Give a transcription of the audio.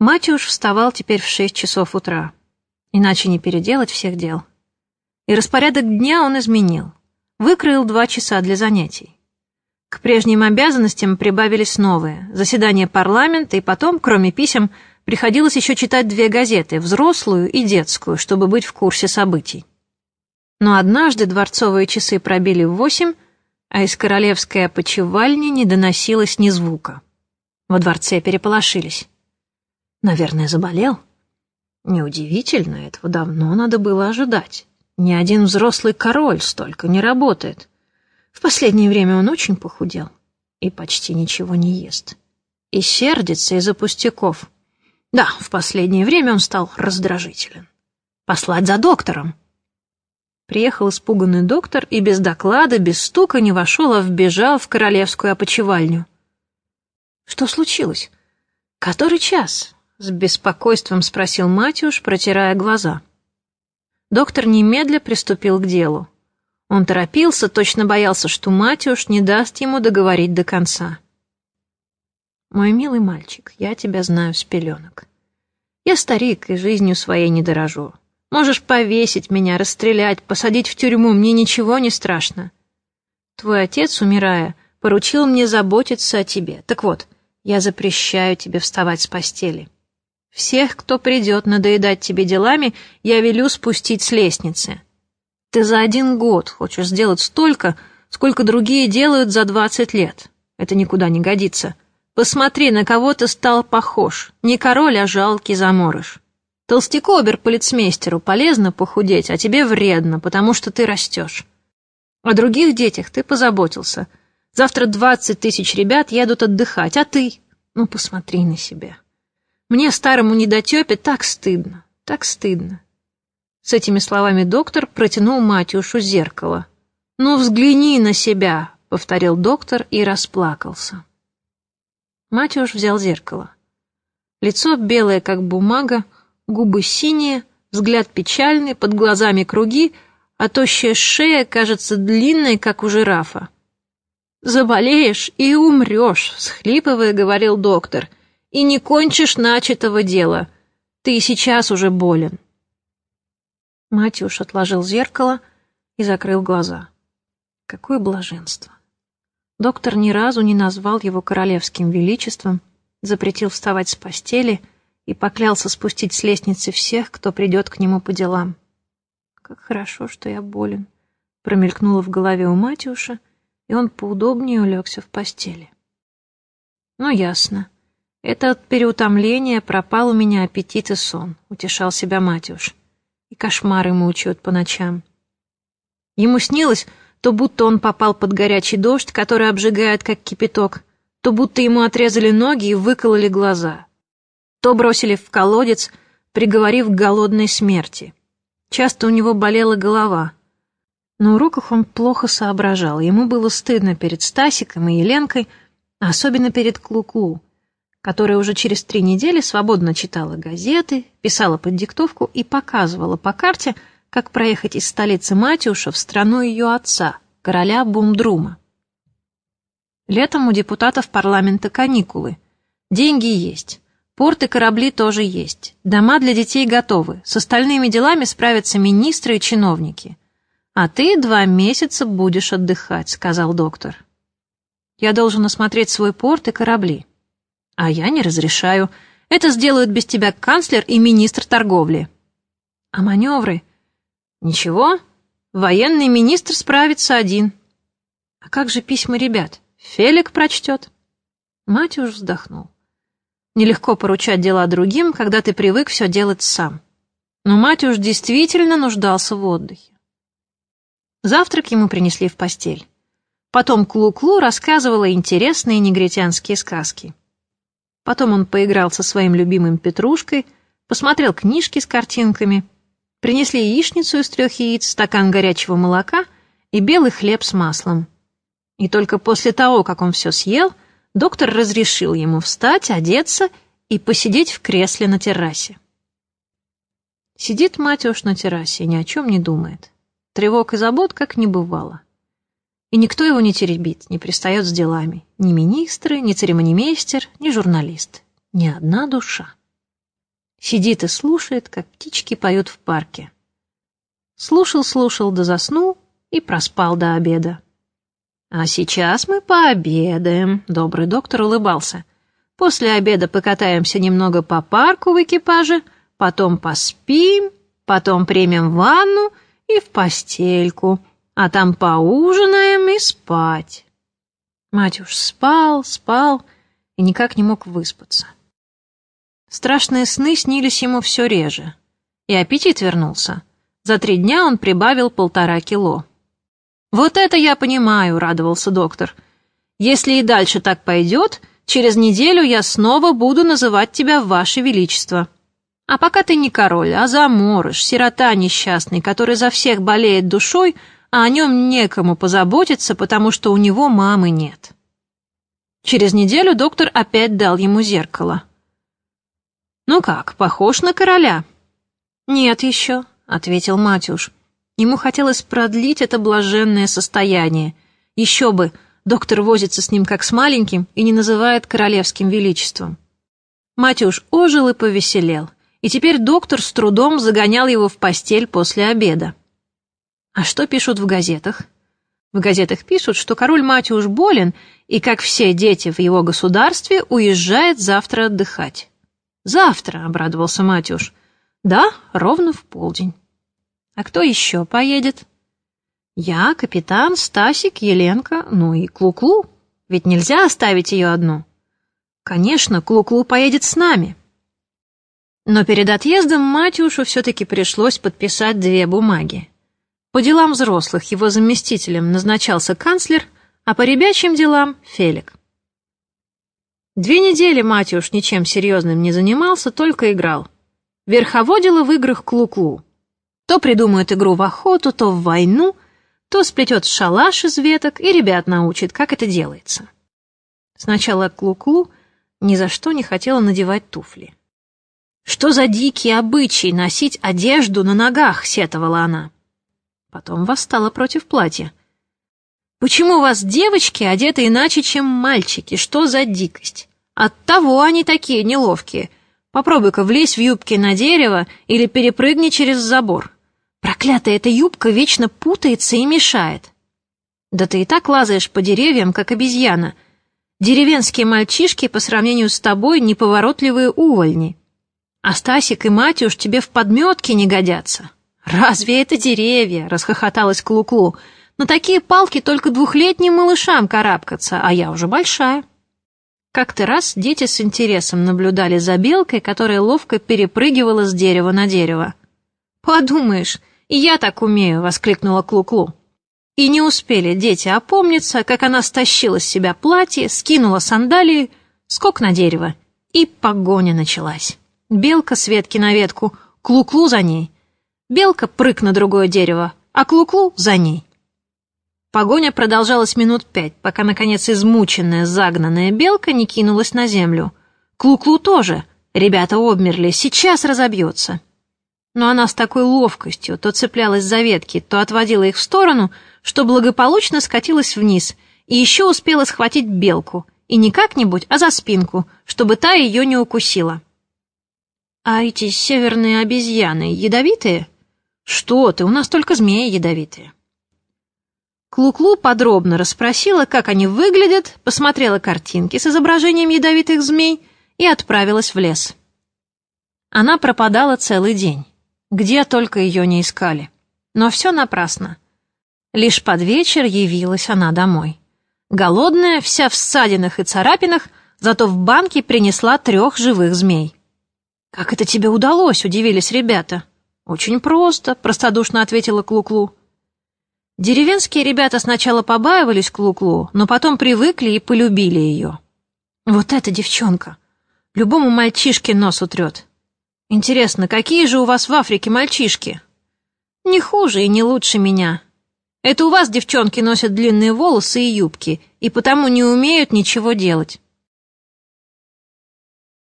Матюш вставал теперь в шесть часов утра, иначе не переделать всех дел. И распорядок дня он изменил. Выкроил два часа для занятий. К прежним обязанностям прибавились новые. Заседание парламента, и потом, кроме писем, приходилось еще читать две газеты, взрослую и детскую, чтобы быть в курсе событий. Но однажды дворцовые часы пробили в восемь, а из королевской опочивальни не доносилось ни звука. Во дворце переполошились. Наверное, заболел? Неудивительно, этого давно надо было ожидать. Ни один взрослый король столько не работает. В последнее время он очень похудел и почти ничего не ест. И сердится из-за пустяков. Да, в последнее время он стал раздражителен. Послать за доктором. Приехал испуганный доктор и без доклада, без стука не вошел, а вбежал в королевскую опочивальню. Что случилось? Который час? С беспокойством спросил Матюш, протирая глаза. Доктор немедля приступил к делу. Он торопился, точно боялся, что Матюш не даст ему договорить до конца. «Мой милый мальчик, я тебя знаю с пеленок. Я старик и жизнью своей не дорожу. Можешь повесить меня, расстрелять, посадить в тюрьму, мне ничего не страшно. Твой отец, умирая, поручил мне заботиться о тебе. Так вот, я запрещаю тебе вставать с постели. Всех, кто придет надоедать тебе делами, я велю спустить с лестницы. Ты за один год хочешь сделать столько, сколько другие делают за двадцать лет. Это никуда не годится. Посмотри, на кого ты стал похож. Не король, а жалкий заморыш. Толстяку оберполицмейстеру полезно похудеть, а тебе вредно, потому что ты растешь. О других детях ты позаботился. Завтра двадцать тысяч ребят едут отдыхать, а ты? Ну, посмотри на себя. Мне, старому недотепе, так стыдно, так стыдно. С этими словами доктор протянул Матюшу зеркало. «Ну, взгляни на себя», — повторил доктор и расплакался. Матюш взял зеркало. Лицо белое, как бумага, губы синие, взгляд печальный, под глазами круги, а тощая шея кажется длинной, как у жирафа. «Заболеешь и умрешь», — всхлипывая, говорил доктор, — «и не кончишь начатого дела. Ты сейчас уже болен». Матюш отложил зеркало и закрыл глаза. Какое блаженство! Доктор ни разу не назвал его королевским величеством, запретил вставать с постели — и поклялся спустить с лестницы всех, кто придет к нему по делам. «Как хорошо, что я болен», — промелькнуло в голове у Матюша, и он поудобнее улегся в постели. «Ну, ясно. Это от переутомления пропал у меня аппетит и сон», — утешал себя Матюш. «И кошмары мучают по ночам». Ему снилось, то будто он попал под горячий дождь, который обжигает, как кипяток, то будто ему отрезали ноги и выкололи глаза — то бросили в колодец, приговорив к голодной смерти. Часто у него болела голова. На уроках он плохо соображал, ему было стыдно перед Стасиком и Еленкой, особенно перед Клуклу, которая уже через три недели свободно читала газеты, писала под диктовку и показывала по карте, как проехать из столицы Матюша в страну ее отца, короля Бумдрума. Летом у депутатов парламента каникулы. Деньги есть. Порты, корабли тоже есть. Дома для детей готовы. С остальными делами справятся министры и чиновники. А ты два месяца будешь отдыхать, сказал доктор. Я должен осмотреть свой порт и корабли. А я не разрешаю. Это сделают без тебя канцлер и министр торговли. А маневры? Ничего. Военный министр справится один. А как же письма ребят? Фелик прочтет. Матюш вздохнул. Нелегко поручать дела другим, когда ты привык все делать сам. Но мать уж действительно нуждался в отдыхе. Завтрак ему принесли в постель. Потом Клу-Клу рассказывала интересные негритянские сказки. Потом он поиграл со своим любимым Петрушкой, посмотрел книжки с картинками, принесли яичницу из трех яиц, стакан горячего молока и белый хлеб с маслом. И только после того, как он все съел, доктор разрешил ему встать, одеться и посидеть в кресле на террасе. Сидит Матюш на террасе ни о чем не думает. Тревог и забот как не бывало. И никто его не теребит, не пристает с делами. Ни министры, ни церемонимейстер, ни журналист. Ни одна душа. Сидит и слушает, как птички поют в парке. Слушал-слушал да заснул и проспал до обеда. «А сейчас мы пообедаем», — добрый доктор улыбался. «После обеда покатаемся немного по парку в экипаже, потом поспим, потом примем ванну и в постельку, а там поужинаем и спать». Матюш спал, спал и никак не мог выспаться. Страшные сны снились ему все реже. И аппетит вернулся. За три дня он прибавил полтора кило. «Вот это я понимаю», — радовался доктор. «Если и дальше так пойдет, через неделю я снова буду называть тебя Ваше Величество. А пока ты не король, а заморыш, сирота несчастный, который за всех болеет душой, а о нем некому позаботиться, потому что у него мамы нет». Через неделю доктор опять дал ему зеркало. «Ну как, похож на короля?» «Нет еще», — ответил Матюш. Ему хотелось продлить это блаженное состояние. Еще бы, доктор возится с ним как с маленьким и не называет королевским величеством. Матюш ожил и повеселел, и теперь доктор с трудом загонял его в постель после обеда. А что пишут в газетах? В газетах пишут, что король Матюш болен и, как все дети в его государстве, уезжает завтра отдыхать. «Завтра», — обрадовался Матюш. «Да, ровно в полдень». «А кто еще поедет?» «Я, капитан, Стасик, Еленка, ну и Клуклу. -клу. Ведь нельзя оставить ее одну». «Конечно, Клуклу -клу поедет с нами». Но перед отъездом Матюшу все-таки пришлось подписать две бумаги. По делам взрослых его заместителем назначался канцлер, а по ребячьим делам — Фелик. Две недели Матюш ничем серьезным не занимался, только играл. Верховодила в играх Клу-Клу. То придумает игру в охоту, то в войну, то сплетет шалаш из веток и ребят научит, как это делается. Сначала Клу-Клу ни за что не хотела надевать туфли. «Что за дикий обычай носить одежду на ногах?» — сетовала она. Потом восстала против платья. Почему вас девочки одеты иначе, чем мальчики? Что за дикость? Оттого они такие неловкие. Попробуй-ка влезь в юбки на дерево или перепрыгни через забор. Проклятая эта юбка вечно путается и мешает. Да ты и так лазаешь по деревьям, как обезьяна. Деревенские мальчишки по сравнению с тобой неповоротливые увольни. А Стасик и Матюш тебе в подметке не годятся. Разве это деревья? Расхохоталась Клуклу. -клу. На такие палки только двухлетним малышам карабкаться, а я уже большая. Как-то раз дети с интересом наблюдали за белкой, которая ловко перепрыгивала с дерева на дерево. «Подумаешь, и я так умею!» — воскликнула Клу-Клу. И не успели дети опомниться, как она стащила с себя платье, скинула сандалии, скок на дерево, и погоня началась. Белка с ветки на ветку, Клу-Клу за ней. Белка прыг на другое дерево, а Клу-Клу за ней. Погоня продолжалась минут пять, пока, наконец, измученная, загнанная белка не кинулась на землю. Клуклу -клу тоже. Ребята обмерли, сейчас разобьется. Но она с такой ловкостью то цеплялась за ветки, то отводила их в сторону, что благополучно скатилась вниз и еще успела схватить белку, и не как-нибудь, а за спинку, чтобы та ее не укусила. «А эти северные обезьяны ядовитые?» «Что ты, у нас только змеи ядовитые». Клуклу -клу подробно расспросила, как они выглядят, посмотрела картинки с изображением ядовитых змей и отправилась в лес. Она пропадала целый день. Где только ее не искали. Но все напрасно. Лишь под вечер явилась она домой. Голодная, вся в ссадинах и царапинах, зато в банке принесла трех живых змей. «Как это тебе удалось?» — удивились ребята. «Очень просто», — простодушно ответила Клуклу. -клу. Деревенские ребята сначала побаивались Клуклу, но потом привыкли и полюбили ее. Вот эта девчонка! Любому мальчишке нос утрет. Интересно, какие же у вас в Африке мальчишки? Не хуже и не лучше меня. Это у вас девчонки носят длинные волосы и юбки, и потому не умеют ничего делать.